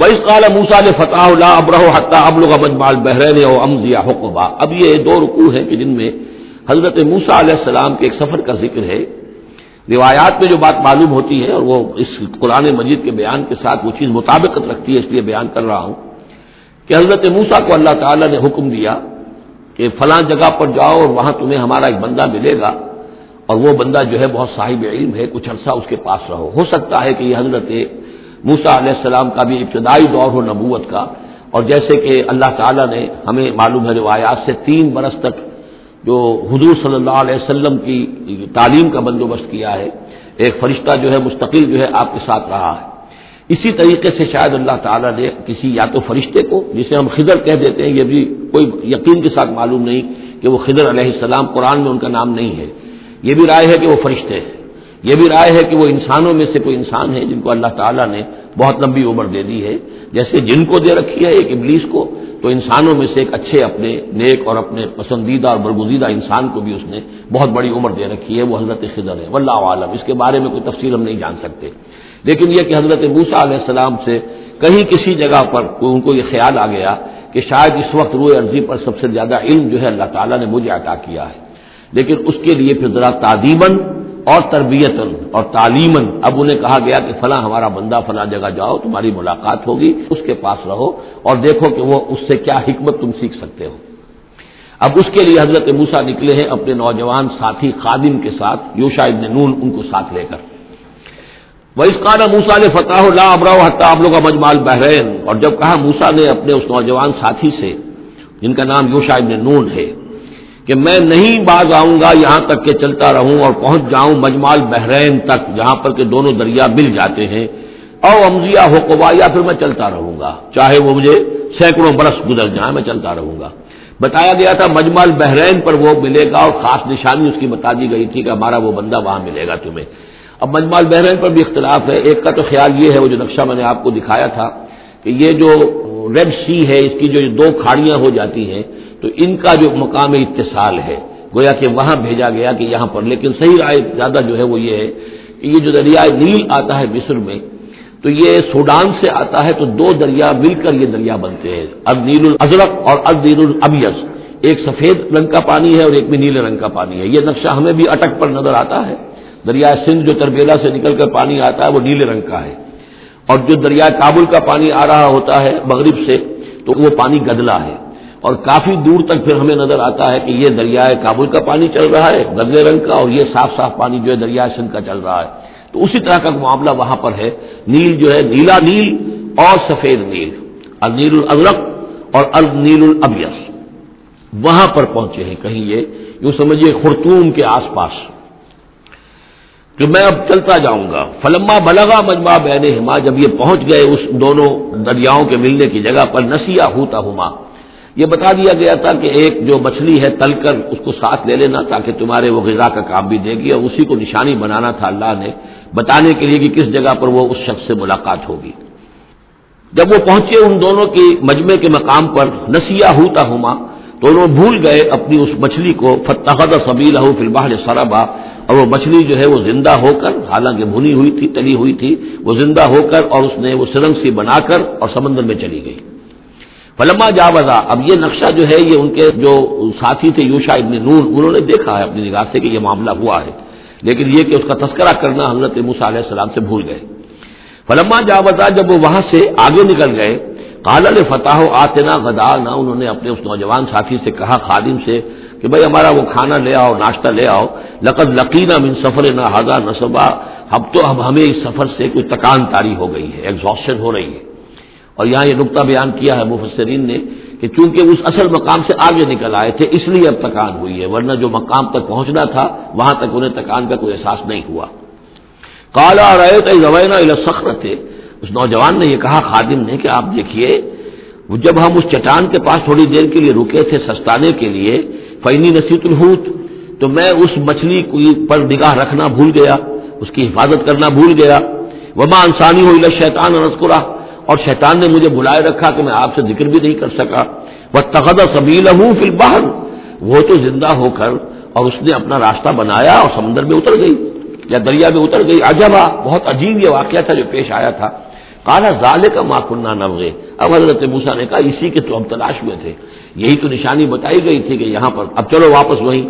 بس قال موسا نے فتح اللہ ابرہ حتہ ابلغ مجمال بحرین او امزیا حقبہ اب یہ دو رکوع ہیں کہ جن میں حضرت موسا علیہ السلام کے ایک سفر کا ذکر ہے۔ روایات میں جو بات معلوم ہوتی ہے اور وہ اس قرآن مجید کے بیان کے ساتھ وہ چیز مطابقت رکھتی ہے اس لیے بیان کر رہا ہوں کہ حضرت موسا کو اللہ تعالیٰ نے حکم دیا کہ فلاں جگہ پر جاؤ اور وہاں تمہیں ہمارا ایک بندہ ملے گا اور وہ بندہ جو ہے بہت صاحب علم ہے، کچھ عرصہ اس کے پاس رہو۔ ہو سکتا ہے کہ یہ حضرت موسا علیہ السلام کا بھی ابتدائی دور ہو نبوت کا۔ اور جیسے کہ اللہ تعالیٰ نے ہمیں معلوم ہے روایات سے تین برس تک جو حضور صلی اللہ علیہ وسلم کی تعلیم کا بندوبست کیا ہے، ایک فرشتہ جو ہے مستقل جو ہے آپ کے ساتھ رہا ہے۔ اسی طریقے سے شاید اللہ تعالیٰ نے کسی یا تو فرشتے کو، جسے ہم خضر کہہ دیتے ہیں، یہ بھی کوئی یقین کے ساتھ معلوم نہیں کہ وہ خضر علیہ السلام قرآن میں ان کا نام نہیں ہے۔ یہ بھی رائے ہے کہ وہ فرشتے ہیں۔ یہ بھی رائے ہے کہ وہ انسانوں میں سے کوئی انسان ہے جن کو اللہ تعالیٰ نے بہت لمبی عمر دے دی ہے۔ جیسے جن کو دے رکھی ہے ایک ابلیس کو، تو انسانوں میں سے ایک اچھے اپنے نیک اور اپنے پسندیدہ اور برگزیدہ انسان کو بھی اس نے بہت بڑی عمر دے رکھی ہے، وہ حضرت خضر ہے۔ واللہ عالم، اس کے بارے میں کوئی تفصیل ہم نہیں جان سکتے۔ لیکن یہ کہ حضرت موسا علیہ السلام سے کہیں کسی جگہ پر ان کو یہ خیال آ گیا کہ شاید اس وقت روئے عرضی پر سب سے زیادہ علم جو ہے اللہ تعالیٰ نے مجھے عطا کیا ہے۔ لیکن اس کے لیے پھر ذرا تعدیباً اور تربیتن اور تعلیمن اب انہیں کہا گیا کہ فلاں ہمارا بندہ فلاں جگہ جاؤ، تمہاری ملاقات ہوگی، اس کے پاس رہو اور دیکھو کہ وہ اس سے کیا حکمت تم سیکھ سکتے ہو۔ اب اس کے لیے حضرت موسا نکلے ہیں اپنے نوجوان ساتھی خادم کے ساتھ یوشا ابن نون ان کو ساتھ لے کر۔ وہ اس موسا نے فتح اللہ ابراؤ حتہ آپ لوگ مجمال بحرین اور جب کہا موسا نے اپنے اس نوجوان ساتھی سے، جن کا نام یوشا ابن نون ہے کہ میں نہیں باز آؤں گا، یہاں تک کہ چلتا رہوں اور پہنچ جاؤں مجمال بحرین تک، جہاں پر کہ دونوں دریا مل جاتے ہیں۔ او امزیا ہو یا پھر میں چلتا رہوں گا۔ چاہے وہ مجھے سینکڑوں برس گزر جائیں، میں چلتا رہوں گا۔ بتایا گیا تھا مجمال بحرین پر وہ ملے گا اور خاص نشانی اس کی بتا دی گئی تھی کہ ہمارا وہ بندہ وہاں ملے گا تمہیں۔ اب مجمال بحرین پر بھی اختلاف ہے۔ ایک کا تو خیال یہ ہے، وہ جو نقشہ میں نے آپ کو دکھایا تھا کہ یہ جو ریڈ سی ہے، اس کی جو دو کھاڑیاں ہو جاتی ہیں، تو ان کا جو مقام اتصال ہے، گویا کہ وہاں بھیجا گیا کہ یہاں پر، لیکن صحیح رائے زیادہ جو ہے وہ یہ ہے کہ یہ جو دریا نیل آتا ہے مصر میں، تو یہ سوڈان سے آتا ہے، تو دو دریا مل کر یہ دریا بنتے ہیں، اب نیل الازرق اور اب نیل الابیس ایک سفید رنگ کا پانی ہے اور ایک بھی نیلے رنگ کا پانی ہے۔ یہ نقشہ ہمیں بھی اٹک پر نظر آتا ہے۔ دریا سندھ جو تربیلا سے نکل کر پانی آتا ہے، وہ نیلے رنگ کا ہے۔ اور جو دریا کابل کا پانی آ رہا ہوتا ہے مغرب سے، تو وہ پانی گدلا ہے۔ اور کافی دور تک پھر ہمیں نظر آتا ہے کہ یہ دریائے کابل کا پانی چل رہا ہے، گدلے رنگ کا، اور یہ صاف صاف پانی جو ہے دریائے سندھ کا چل رہا ہے۔ تو اسی طرح کا معاملہ وہاں پر ہے۔ نیل جو ہے، نیلا نیل اور سفید نیل۔ النیل الازرق اور النیل الابیس وہاں پر پہنچے ہیں کہیں یہ، یوں سمجھیے خرطوم کے آس پاس۔ کہ میں اب چلتا جاؤں گا۔ فلما بلغا مجمع بین ہما جب یہ پہنچ گئے اس دونوں دریاؤں کے ملنے کی جگہ پر، نسیا ہوتا ہما یہ بتا دیا گیا تھا کہ ایک جو مچھلی ہے، تل کر اس کو ساتھ لے لینا تاکہ تمہارے وہ غذا کا کام بھی دے گی اور اسی کو نشانی بنانا تھا اللہ نے۔ بتانے کے لیے کہ کس جگہ پر وہ اس شخص سے ملاقات ہوگی۔ جب وہ پہنچے ان دونوں کی مجمے کے مقام پر، نسیا ہوتا ہما تو انہوں بھول گئے اپنی اس مچھلی کو۔ فتح سبیلا فی الباہ سرابا اور وہ مچھلی جو ہے وہ زندہ ہو کر، حالانکہ بھنی ہوئی تھی، تلی ہوئی تھی، وہ زندہ ہو کر اور اس نے وہ سرنگ سی بنا کر اور سمندر میں چلی گئی۔ فلما جاوزا، اب یہ نقشہ جو ہے، یہ ان کے جو ساتھی تھے یوشا ابن نور انہوں نے دیکھا ہے اپنی نگاہ سے کہ یہ معاملہ ہوا ہے۔ لیکن یہ کہ اس کا تذکرہ کرنا حضرت موسا علیہ السلام سے بھول گئے۔ فلما جاوزا، جب وہ وہاں سے آگے نکل گئے کالل فتح آتنا غدا، نہ انہوں نے اپنے اس نوجوان ساتھی سے کہا، خادم سے کہ بھائی ہمارا وہ کھانا لے آؤ، ناشتہ لے آؤ۔ لقد لقینہ من سفر نہ ہزار نصبہ اب تو اب ہمیں اس سفر سے کوئی تکان تاری ہو گئی ہے ایگزاسشن ہو رہی ہے۔ اور یہاں یہ نقطہ بیان کیا ہے، مفسرین نے کہ چونکہ اس اصل مقام سے آگے نکل آئے تھے، اس لیے اب تکان ہوئی ہے، ورنہ جو مقام تک پہنچنا تھا، وہاں تک انہیں تکان کا کوئی احساس نہیں ہوا۔ کالا رہے تو زوینا سخر تھے اس نوجوان نے یہ کہا، خادم نے کہ آپ دیکھیے جب ہم اس چٹان کے پاس تھوڑی دیر کے لیے رکے تھے سستانے کے لیے فینی نصیت الحوت، تو میں اس مچھلی پر نگاہ رکھنا بھول گیا، اس کی حفاظت کرنا بھول گیا۔ وما انسانی ہو شیطان نسکرا اور شیطان نے مجھے بلائے رکھا کہ میں آپ سے ذکر بھی نہیں کر سکا۔ وہ تخت سبیل ہوں فی البحر، وہ تو زندہ ہو کر اور اس نے اپنا راستہ بنایا اور سمندر میں اتر گئی یا دریا میں اتر گئی۔ عجبا، بہت عجیب یہ واقعہ تھا جو پیش آیا تھا۔ کالا ظال کا ماں کنہ نوغے اب حضرت موسا نے کہا، اسی کے تو ہم تلاش ہوئے تھے۔ یہی تو نشانی بتائی گئی تھی کہ یہاں پر اب چلو واپس وہیں۔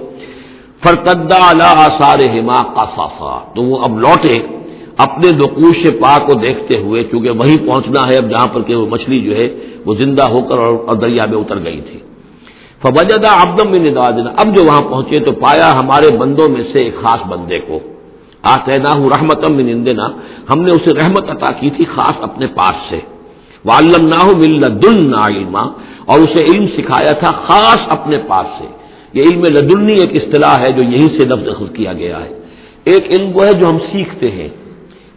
فرقدا آثار ہما کا تو وہ اب لوٹے۔ اپنے نقوش پاک کو دیکھتے ہوئے، چونکہ وہیں پہنچنا ہے، اب جہاں پر کہ وہ مچھلی جو ہے، وہ زندہ ہو کر اور دریا میں اتر گئی تھی۔ فوجدہ ابدم میں نداجنا اب جو وہاں پہنچے تو پایا ہمارے بندوں میں سے ایک خاص بندے کو۔ آتے نہ ہوں رحمتم من اندنا ہم نے اسے رحمت عطا کی تھی خاص اپنے پاس سے۔ والم نہ علما، اور اسے علم سکھایا تھا خاص اپنے پاس سے۔ یہ علم لدنی ایک اصطلاح ہے جو یہیں سے لفظ خود کیا گیا ہے۔ ایک علم وہ ہے جو ہم سیکھتے ہیں۔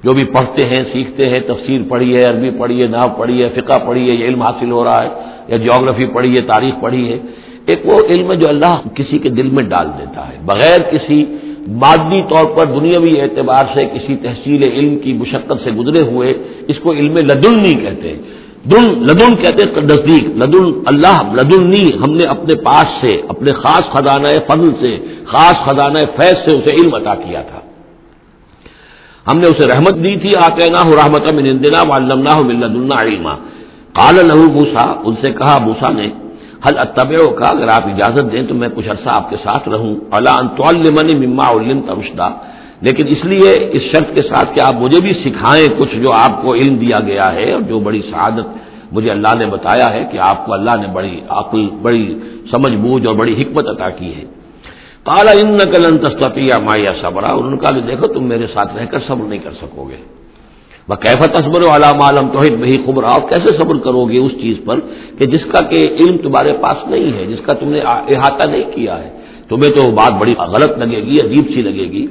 جو بھی پڑھتے ہیں، سیکھتے ہیں، تفسیر پڑھی ہے، عربی پڑھی ہے ناو پڑھی ہے، فقہ پڑھی ہے، یہ علم حاصل ہو رہا ہے، یا جیوگرافی پڑھی ہے، تاریخ پڑھی ہے۔ ایک وہ علم ہے جو اللہ کسی کے دل میں ڈال دیتا ہے۔ بغیر کسی مادی طور پر دنیاوی اعتبار سے کسی تحصیل علم کی مشقت سے گزرے ہوئے، اس کو علم لدنی کہتے ہیں۔ دن، لدن کہتے ہیں نزدیک، لدن اللہ، لدنی، ہم نے اپنے پاس سے، اپنے خاص خزانہ فضل سے، خاص خزانہ فیض سے اسے علم عطا کیا تھا۔ ہم نے اسے رحمت دی تھی آتے نہ ہو رحمت من اندنا علم نہ ہو ملد اللہ علما۔ کال لہو بوسا ان سے کہا بوسا نے حل اتب کا، اگر آپ اجازت دیں تو میں کچھ عرصہ آپ کے ساتھ رہوں۔ اللہ مما علم تمشدہ لیکن اس لیے اس شرط کے ساتھ کہ آپ مجھے بھی سکھائیں کچھ جو آپ کو علم دیا گیا ہے اور جو بڑی سعادت مجھے اللہ نے بتایا ہے کہ آپ کو اللہ نے بڑی عقل، بڑی سمجھ بوجھ اور بڑی حکمت عطا کی ہے۔ کالا ان نقل تستیا مایا صبرا۔ انہوں نے کہا دیکھو، تم میرے ساتھ رہ کر صبر نہیں کر سکو گے۔ وہ کیفت تصبر علام عالم توحید بہی خبر آؤ کیسے صبر کرو گے اس چیز پر کہ جس کا کہ علم تمہارے پاس نہیں ہے، جس کا تم نے احاطہ نہیں کیا ہے؟ تمہیں تو بات بڑی غلط لگے گی، عجیب سی لگے گی۔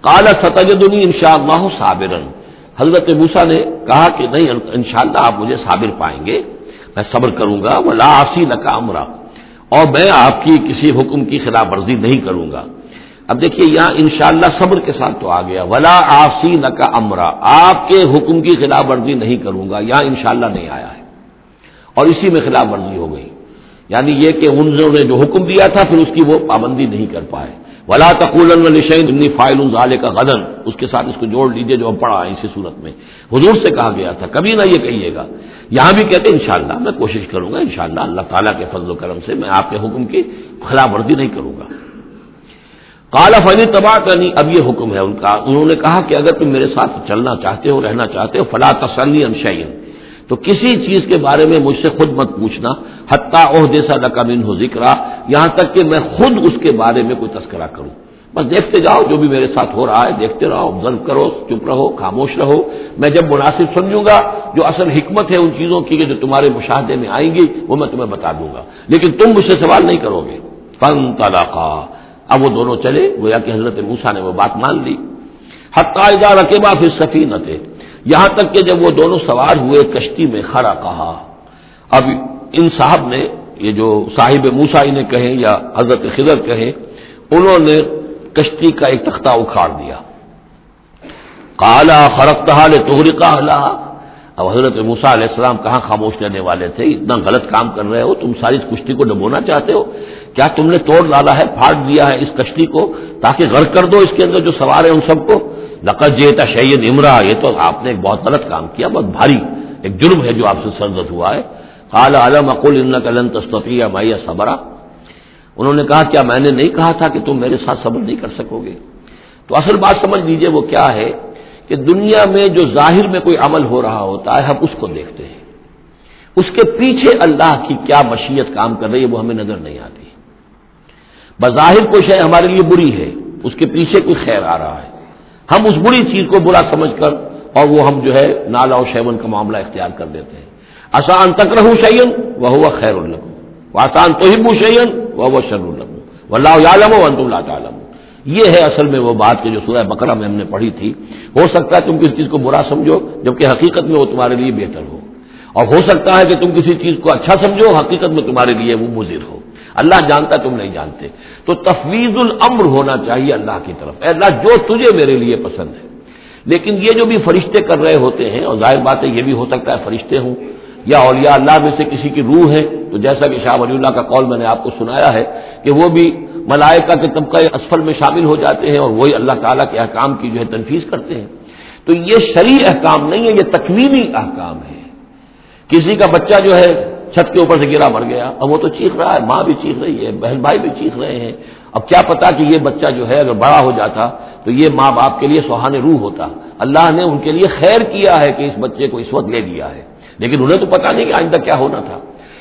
کالا ستجدنی ان شاء اللہ صابرن۔ حضرت موسا نے کہا کہ نہیں، ان شاء اللہ آپ مجھے صابر پائیں گے، میں صبر کروں گا وہ لاسی نکامرا اور میں آپ کی کسی حکم کی خلاف ورزی نہیں کروں گا۔ اب دیکھیے یہاں انشاءاللہ صبر کے ساتھ تو آ گیا۔ ولا آسی نکا امرا آپ کے حکم کی خلاف ورزی نہیں کروں گا۔ یہاں انشاءاللہ نہیں آیا ہے۔ اور اسی میں خلاف ورزی ہو گئی۔ یعنی یہ کہ انہوں نے جو حکم دیا تھا، پھر اس کی وہ پابندی نہیں کر پائے۔ ولا تقول نشین فائل ظال کا غدن اس کے ساتھ اس کو جوڑ لیجیے جو ہم پڑھا ہے اسی صورت میں۔ حضور سے کہا گیا تھا، کبھی نہ یہ کہیے گا۔ یہاں بھی کہتے ہیں، انشاءاللہ میں کوشش کروں گا، انشاءاللہ اللہ تعالیٰ کے فضل و کرم سے میں آپ کے حکم کی خلاف ورزی نہیں کروں گا۔ کالا فنی تباہ کرنی، اب یہ حکم ہے ان کا۔ انہوں نے کہا کہ اگر تم میرے ساتھ چلنا چاہتے ہو، رہنا چاہتے ہو فلاں تسلی انشین تو کسی چیز کے بارے میں مجھ سے خود مت پوچھنا۔ حتیٰ عہدے سا رقم ہو ذکر یہاں تک کہ میں خود اس کے بارے میں کوئی تذکرہ کروں۔ بس دیکھتے جاؤ، جو بھی میرے ساتھ ہو رہا ہے، دیکھتے رہو آبزرو کرو، چپ رہو، خاموش رہو۔ میں جب مناسب سمجھوں گا، جو اصل حکمت ہے ان چیزوں کی، جو تمہارے مشاہدے میں آئیں گی، وہ میں تمہیں بتا دوں گا۔ لیکن تم مجھ سے سوال نہیں کرو گے۔ فن طلاقہ اب وہ دونوں چلے، گویا کہ حضرت موسا نے وہ بات مان لی۔ حتہ رقبہ پھر سفی نہ تھے یہاں تک کہ جب وہ دونوں سوار ہوئے، کشتی میں کھڑا کہا۔ اب ان صاحب نے، یہ جو صاحب موسا انہیں کہیں یا حضرت خضر کہیں، انہوں نے کشتی کا ایک تختہ اکھاڑ دیا۔ کالا فرق توہری کا اب حضرت موسا علیہ السلام کہاں خاموش رہنے والے تھے؟ اتنا غلط کام کر رہے ہو، تم ساری کشتی کو ڈبونا چاہتے ہو؟ کیا تم نے توڑ ڈالا ہے پھاٹ دیا ہے اس کشتی کو تاکہ غرق کر دو اس کے اندر جو سوار ہے ان سب کو؟ لقت یہ تھا شعید امرا، یہ تو آپ نے ایک بہت غلط کام کیا، بہت بھاری ایک جرم ہے جو آپ سے سرزد ہوا ہے۔ قال عالم اقول ان کلن تستفیہ مائیا صبرا۔ انہوں نے کہا، کیا میں نے نہیں کہا تھا کہ تم میرے ساتھ صبر نہیں کر سکو گے؟ تو اصل بات سمجھ لیجیے وہ کیا ہے؟ کہ دنیا میں جو ظاہر میں کوئی عمل ہو رہا ہوتا ہے، ہم اس کو دیکھتے ہیں۔ اس کے پیچھے اللہ کی کیا مشیت کام کر رہی ہے، وہ ہمیں نظر نہیں آتی۔ بظاہر کوئی شے ہمارے لیے بری ہے، اس کے پیچھے کوئی خیر آ رہا ہے۔ ہم اس بری چیز کو برا سمجھ کر اور وہ ہم جو ہے نالا و شیون کا معاملہ اختیار کر دیتے ہیں۔ آسان تک رہو شعین وہ ہوا خیر الگ آسان تو ہی بو شعین وہ شر الگ و اللہ عالم و انت اللہ تعالم یہ ہے اصل میں وہ بات کہ جو سورہ بکرا میں ہم نے پڑھی تھی، ہو سکتا ہے تم کسی چیز کو برا سمجھو، جبکہ حقیقت میں وہ تمہارے لیے بہتر ہو۔ اور ہو سکتا ہے کہ تم کسی چیز کو اچھا سمجھو، حقیقت میں تمہارے لیے وہ مضر ہو۔ اللہ جانتا تم نہیں جانتے۔ تو تفویض الامر ہونا چاہیے اللہ کی طرف۔ اے اللہ، جو تجھے میرے لیے پسند ہے۔ لیکن یہ جو بھی فرشتے کر رہے ہوتے ہیں، اور ظاہر بات ہے، یہ بھی ہو سکتا ہے فرشتے ہوں، یا اولیاء اللہ میں سے کسی کی روح ہے۔ تو جیسا کہ شاہ ولی اللہ کا قول میں نے آپ کو سنایا ہے کہ وہ بھی ملائکہ کے طبقہ اسفل میں شامل ہو جاتے ہیں اور وہی اللہ تعالیٰ کے احکام کی جو ہے تنفیز کرتے ہیں۔ تو یہ شرعی احکام نہیں ہے یہ تکوینی احکام ہے کسی کا بچہ جو ہے چھت کے اوپر سے گرا مر گیا، اب وہ تو چیخ رہا ہے، ماں بھی چیخ رہی ہے، بہن بھائی بھی چیخ رہے ہیں۔ اب کیا پتا کہ یہ بچہ جو ہے اگر بڑا ہو جاتا تو یہ ماں باپ کے لیے سہان روح ہوتا۔ اللہ نے ان کے لیے خیر کیا ہے کہ اس بچے کو اس وقت لے لیا ہے۔ لیکن انہیں تو پتا نہیں کہ آئندہ کیا ہونا تھا۔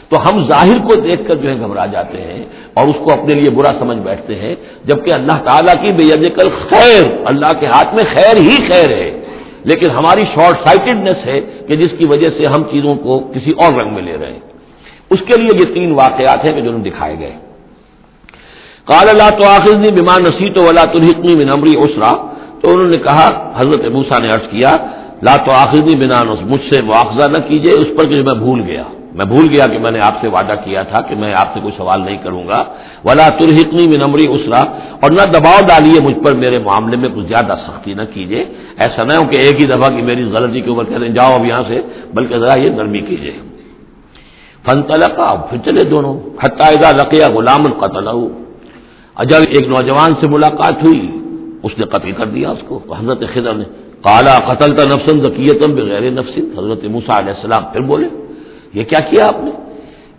تو ہم ظاہر کو دیکھ کر جو ہے گھبرا جاتے ہیں اور اس کو اپنے لیے برا سمجھ بیٹھتے ہیں، جبکہ اللہ تعالیٰ کی بے کل خیر، اللہ کے ہاتھ میں خیر ہی خیر ہے۔ لیکن ہماری شارٹ سائٹڈنیس ہے کہ جس کی وجہ سے ہم چیزوں کو کسی اور رنگ میں لے رہے ہیں۔ اس کے لیے یہ تین واقعات ہیں کہ جو دکھائے گئے۔ کال اللہ تو آخر بیمان نسی تو ولا تلحقنی من امری اسرا تو انہوں نے کہا، حضرت موسا نے عرض کیا، لا تو آخری بنا مجھ سے مواخذہ نہ کیجیے اس پر کہ میں بھول گیا۔ میں بھول گیا کہ میں نے آپ سے وعدہ کیا تھا کہ میں آپ سے کوئی سوال نہیں کروں گا۔ ولا ترحقنی من امری اسرا اور نہ دباؤ ڈالیے مجھ پر میرے معاملے میں کچھ زیادہ سختی نہ کیجیے۔ ایسا نہ ہو کہ ایک ہی دفعہ کی میری غلطی کے اوپر کہہ دیں، جاؤ اب یہاں سے، بلکہ ذرا یہ نرمی کیجیے۔ فن تلقا پھر چلے دونوں۔ حتائدہ لقیہ غلام القتل جب ایک نوجوان سے ملاقات ہوئی۔ اس نے قتل کر دیا اس کو۔ حضرت خضر نے کالا قتل کا نفسن ذکیتم بغیر نفسن حضرت موسا علیہ السلام پھر بولے یہ کیا کیا آپ نے؟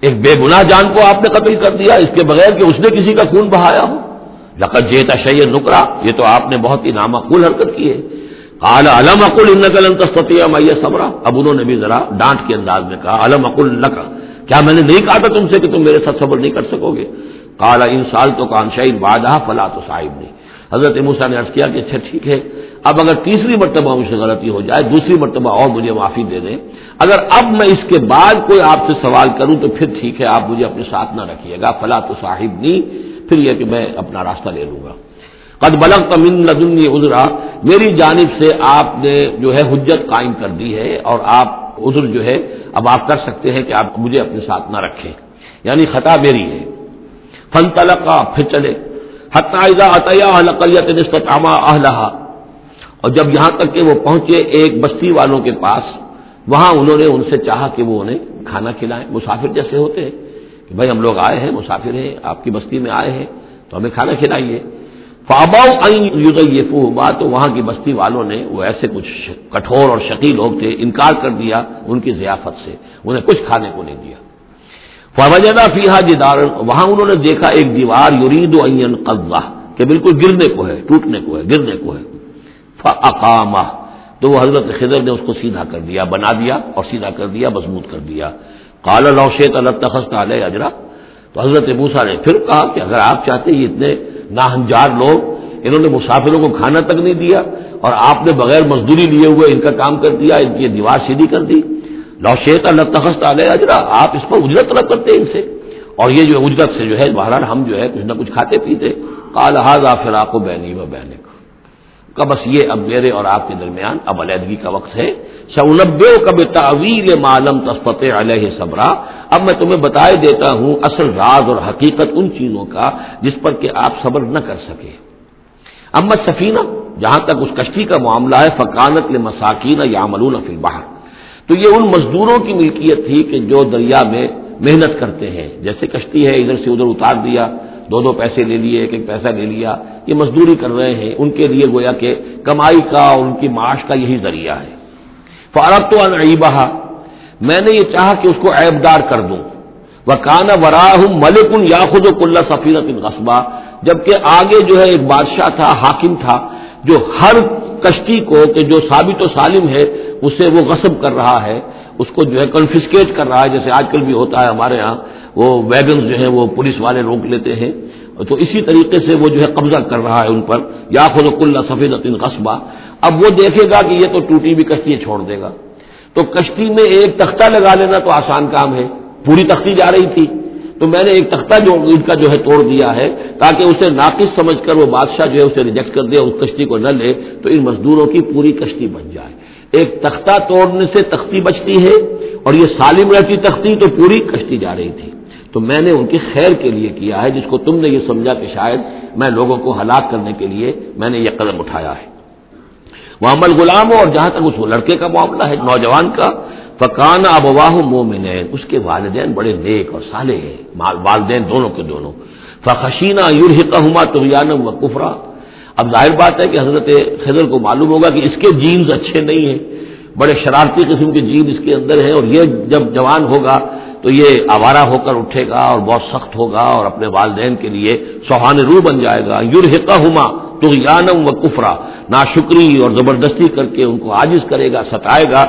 ایک بے گناہ جان کو آپ نے قتل کر دیا، اس کے بغیر کہ اس نے کسی کا خون بہایا ہو۔ لقت جیتا شی نکرا، یہ تو آپ نے بہت ہی نامعقول حرکت کی ہے۔ کالا علم اکل ان نقل فتح میں صبرا۔ اب انہوں نے بھی ذرا ڈانٹ کے انداز میں کہا، علم اکل نقل کیا میں نے نہیں کہا تھا تم سے کہ تم میرے ساتھ صبر نہیں کر سکو گے؟ کالا ان سال تو کان شاہین بادہ فلا تو صاحب نہیں حضرت موسا نے عرض کیا کہ اچھا ٹھیک ہے، اب اگر تیسری مرتبہ مجھ سے غلطی ہو جائے، دوسری مرتبہ اور مجھے معافی دے دیں۔ اگر اب میں اس کے بعد کوئی آپ سے سوال کروں تو پھر ٹھیک ہے، آپ مجھے اپنے ساتھ نہ رکھیے گا۔ فلا تو صاحب نہیں پھر یہ کہ میں اپنا راستہ لے لوں گا۔ قد بلغ تمن لدن ادرا میری جانب سے آپ نے جو ہے حجت قائم کر دی ہے اور آپ ادھر جو ہے اب آپ کر سکتے ہیں کہ آپ مجھے اپنے ساتھ نہ رکھیں۔ یعنی خطا میری ہے۔ فن تلق پھر چلے۔ حتائزہ عطیہ لقلیت نسبت عامہ اہلہا۔ اور جب یہاں تک کہ وہ پہنچے ایک بستی والوں کے پاس، وہاں انہوں نے ان سے چاہا کہ وہ انہیں کھانا کھلائیں۔ مسافر جیسے ہوتے ہیں کہ بھائی ہم لوگ آئے ہیں، مسافر ہیں، آپ کی بستی میں آئے ہیں، تو ہمیں کھانا کھلائیے۔ فاباؤ یہ ہوا تو وہاں کی بستی والوں نے وہ ایسے کچھ کٹھور اور شکی لوگ تھے، انکار کر دیا ان کی ضیافت سے، انہیں کچھ کھانے کو نہیں دیا۔ فوجدہ فیحا جدار وہاں انہوں نے دیکھا ایک دیوار یورید و این قبضہ کہ بالکل گرنے کو ہے، ٹوٹنے کو ہے، گرنے کو ہے۔ فقامہ تو وہ حضرت خضر نے اس کو سیدھا کر دیا، بنا دیا اور سیدھا کر دیا، مضبوط کر دیا۔ کالا لوشیت اللہ تخص علیہ اجرا۔ تو حضرت موسا نے پھر کہا کہ اگر آپ چاہتے یہ اتنے ناہنجار لوگ، انہوں نے مسافروں کو کھانا تک نہیں دیا اور آپ نے بغیر مزدوری لیے ہوئے ان کا کام کر دیا، ان کی دیوار سیدھی کر دی۔ لوشیت اللہ تخص علیہ اجرا، آپ اس پر اجرت طلب کرتے ان سے۔ اور یہ جو اجرت سے جو ہے، بہرحال ہم جو ہے، کچھ نہ کچھ کھاتے پیتے۔ کال حاض فراق و بینی و بینک کا بس یہ اب میرے اور آپ کے درمیان اب علیحدگی کا وقت ہے۔ شونب کب تعویل معلوم تسپت علیہ صبرا۔ اب میں تمہیں بتائے دیتا ہوں اصل راز اور حقیقت ان چیزوں کا جس پر کہ آپ صبر نہ کر سکے امت سفینہ جہاں تک اس کشتی کا معاملہ ہے فقانت مساکین یا ملون فی باہر تو یہ ان مزدوروں کی ملکیت تھی کہ جو دریا میں محنت کرتے ہیں۔ جیسے کشتی ہے، ادھر سے ادھر اتار دیا، دو دو پیسے لے لیے، ایک ایک پیسہ لے لیا۔ یہ مزدوری کر رہے ہیں۔ ان کے لیے گویا کہ کمائی کا اور ان کی معاش کا یہی ذریعہ ہے۔ فارب تو انبہ میں نے یہ چاہا کہ اس کو عیبدار کر دوں۔ وہ کانا وراہ ملک ان یا خود و کلّہ سفیرت قصبہ جبکہ آگے جو ہے ایک بادشاہ تھا، حاکم تھا، جو ہر کشتی کو کہ جو ثابت و سالم ہے، اسے وہ غصب کر رہا ہے، اس کو جو ہے کنفسکیٹ کر رہا ہے، جیسے آج کل بھی ہوتا ہے ہمارے ہاں وہ ویگنز جو ہیں، وہ پولیس والے روک لیتے ہیں۔ تو اسی طریقے سے وہ جو ہے قبضہ کر رہا ہے ان پر۔ یا خود کل سفید قصبہ اب وہ دیکھے گا کہ یہ تو ٹوٹی بھی کشتی چھوڑ دے گا۔ تو کشتی میں ایک تختہ لگا لینا تو آسان کام ہے۔ پوری تختی جا رہی تھی۔ تو میں نے ایک تختہ جو ان کا جو ہے توڑ دیا ہے، تاکہ اسے ناقص سمجھ کر وہ بادشاہ جو ہے اسے ریجیکٹ کر دے اس کشتی کو نہ لے، تو ان مزدوروں کی پوری کشتی بن جائے۔ ایک تختہ توڑنے سے تختی بچتی ہے اور یہ سالم رہتی تختی تو پوری کشتی جا رہی تھی۔ تو میں نے ان کی خیر کے لیے کیا ہے، جس کو تم نے یہ سمجھا کہ شاید میں لوگوں کو ہلاک کرنے کے لیے میں نے یہ قدم اٹھایا ہے۔ وہ عمل غلام اور جہاں تک اس لڑکے کا معاملہ ہے، نوجوان کا فقان ابواہ مومن اس کے والدین بڑے نیک اور سالے ہیں والدین دونوں کے دونوں۔ فخشینہ یورحقہ ہما تو و کفرا۔ اب ظاہر بات ہے کہ حضرت خضر کو معلوم ہوگا کہ اس کے جینز اچھے نہیں ہیں، بڑے شرارتی قسم کے جین اس کے اندر ہیں اور یہ جب جوان ہوگا تو یہ آوارہ ہو کر اٹھے گا اور بہت سخت ہوگا اور اپنے والدین کے لیے سوہان رو بن جائے گا۔ یورحقہ ہما تو یانم و کفرا نا شکری اور زبردستی کر کے ان کو عاجز کرے گا، ستائے گا۔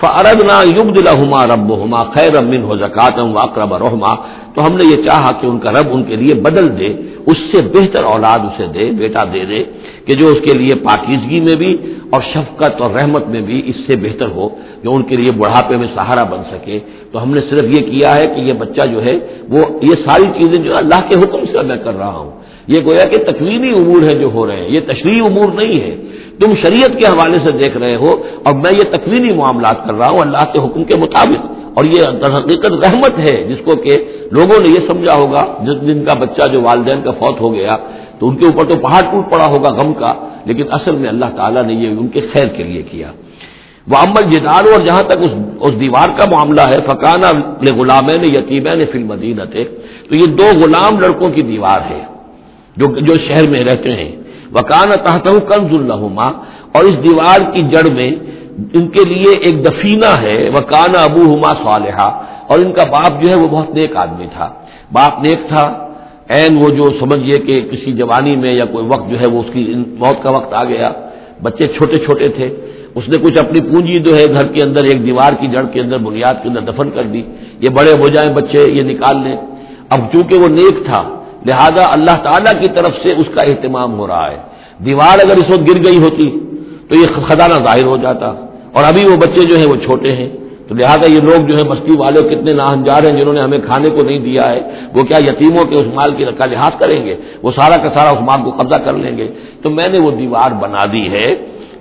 فرد نہ یوگ دلا ہما رب ہما خیر امن ہو زکاتم واقرب رحما۔ تو ہم نے یہ چاہا کہ ان کا رب ان کے لیے بدل دے، اس سے بہتر اولاد اسے دے، بیٹا دے دے، کہ جو اس کے لیے پاکیزگی میں بھی اور شفقت اور رحمت میں بھی اس سے بہتر ہو، جو ان کے لیے بڑھاپے میں سہارا بن سکے۔ تو ہم نے صرف یہ کیا ہے کہ یہ بچہ جو ہے، وہ یہ ساری چیزیں جو اللہ کے حکم سے میں کر رہا ہوں۔ یہ گویا کہ تکوینی امور ہیں جو ہو رہے ہیں، یہ تشریحی امور نہیں ہے تم شریعت کے حوالے سے دیکھ رہے ہو اور میں یہ تکوینی معاملات کر رہا ہوں، اللہ کے حکم کے مطابق۔ اور یہ در حقیقت رحمت ہے، جس کو کہ لوگوں نے یہ سمجھا ہوگا، جس دن کا بچہ جو والدین کا فوت ہو گیا، تو ان کے اوپر تو پہاڑ ٹوٹ پڑا ہوگا غم کا، لیکن اصل میں اللہ تعالیٰ نے یہ ان کے خیر کے لیے کیا۔ وہ عمل جدار اور جہاں تک اس اس دیوار کا معاملہ ہے فقانہ غلام نے یتیمین نے فلم تھے تو یہ دو غلام لڑکوں کی دیوار ہے۔ جو جو شہر میں رہتے ہیں۔ وکان تحت کنز الحما اور اس دیوار کی جڑ میں ان کے لیے ایک دفینہ ہے۔ وکان ابو ہما صالحہ اور ان کا باپ جو ہے وہ بہت نیک آدمی تھا۔ باپ نیک تھا۔ این وہ جو سمجھیے کہ کسی جوانی میں یا کوئی وقت جو ہے وہ اس کی موت کا وقت آ گیا۔ بچے چھوٹے چھوٹے تھے۔ اس نے کچھ اپنی پونجی جو ہے گھر کے اندر ایک دیوار کی جڑ کے اندر بنیاد کے اندر دفن کر دی۔ یہ بڑے ہو جائیں بچے، یہ نکال لیں۔ اب چونکہ وہ نیک تھا لہذا اللہ تعالیٰ کی طرف سے اس کا اہتمام ہو رہا ہے۔ دیوار اگر اس وقت گر گئی ہوتی تو یہ خزانہ ظاہر ہو جاتا۔ اور ابھی وہ بچے جو ہیں وہ چھوٹے ہیں۔ تو لہٰذا یہ لوگ جو ہے بستی والے کتنے ناہنجار ہیں جنہوں نے ہمیں کھانے کو نہیں دیا ہے۔ وہ کیا یتیموں کے اس مال کی کا لحاظ کریں گے؟ وہ سارا کا سارا اس مال کو قبضہ کر لیں گے۔ تو میں نے وہ دیوار بنا دی ہے۔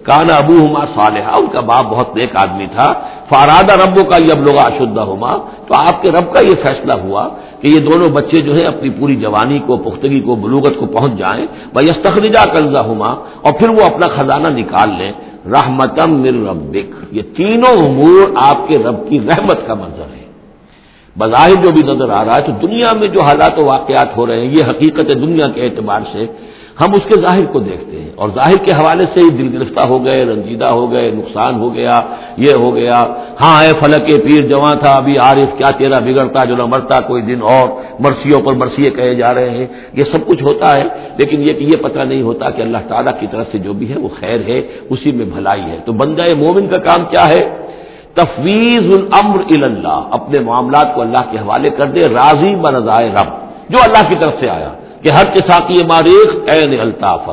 کانا ابو ہما صالحہ ان کا باپ بہت نیک آدمی تھا فارادہ ربوں کا یہ اب لوگ اشدہ ہوما تو آپ کے رب کا یہ فیصلہ ہوا کہ یہ دونوں بچے جو ہیں اپنی پوری جوانی کو، پختگی کو، بلوغت کو پہنچ جائیں بھائی استخرجہ قرضہ ہوما اور پھر وہ اپنا خزانہ نکال لیں۔ رحمتم مر ربک، یہ تینوں امور آپ کے رب کی رحمت کا منظر ہے بظاہر جو بھی نظر آ رہا ہے، تو دنیا میں جو حالات و واقعات ہو رہے ہیں، یہ حقیقت دنیا کے اعتبار سے ہم اس کے ظاہر کو دیکھتے ہیں اور ظاہر کے حوالے سے ہی دل گرفتہ ہو گئے، رنجیدہ ہو گئے، نقصان ہو گیا، یہ ہو گیا۔ ہاں اے فلک پیر جواں تھا، ابھی عارف کیا تیرا بگڑتا، جو نہ مرتا، کوئی دن اور مرسیوں پر مرثیے کہے جا رہے ہیں۔ یہ سب کچھ ہوتا ہے، لیکن یہ کہ یہ پتہ نہیں ہوتا کہ اللہ تعالیٰ کی طرف سے جو بھی ہے، وہ خیر ہے، اسی میں بھلائی ہے۔ تو بندہ مومن کا کام کیا ہے؟ تفویض الامر اللہ اپنے معاملات کو اللہ کے حوالے کر دے، راضی برضائے رب، جو اللہ کی طرف سے آیا۔ کہ ہر قساقی ماریخ این الطاف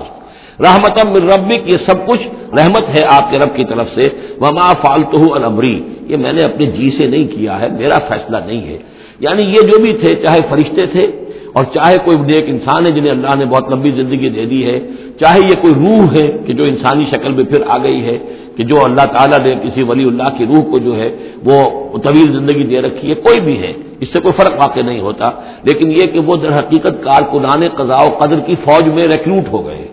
من ربک، یہ سب کچھ رحمت ہے آپ کے رب کی طرف سے۔ وما فالتو الامری یہ میں نے اپنے جی سے نہیں کیا ہے، میرا فیصلہ نہیں ہے۔ یعنی یہ جو بھی تھے، چاہے فرشتے تھے اور چاہے کوئی نیک انسان ہے جنہیں اللہ نے بہت لمبی زندگی دے دی ہے، چاہے یہ کوئی روح ہے کہ جو انسانی شکل میں پھر آ گئی ہے، کہ جو اللہ تعالیٰ نے کسی ولی اللہ کی روح کو جو ہے وہ طویل زندگی دے رکھی ہے، کوئی بھی ہے، اس سے کوئی فرق واقع نہیں ہوتا۔ لیکن یہ کہ وہ در حقیقت کارکنان قضاء و قدر کی فوج میں ریکروٹ ہو گئے۔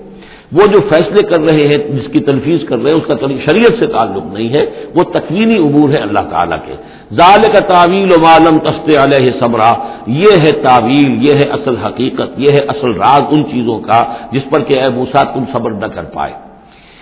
وہ جو فیصلے کر رہے ہیں، جس کی تنفیذ کر رہے ہیں، اس کا شریعت سے تعلق نہیں ہے، وہ تکوینی امور ہے اللہ تعالیٰ کے۔ ظال کا تعویل و معلوم تست علیہ صبرا یہ ہے تعویل، یہ ہے اصل حقیقت، یہ ہے اصل راز ان چیزوں کا جس پر کہ اے موسا تم صبر نہ کر پائے۔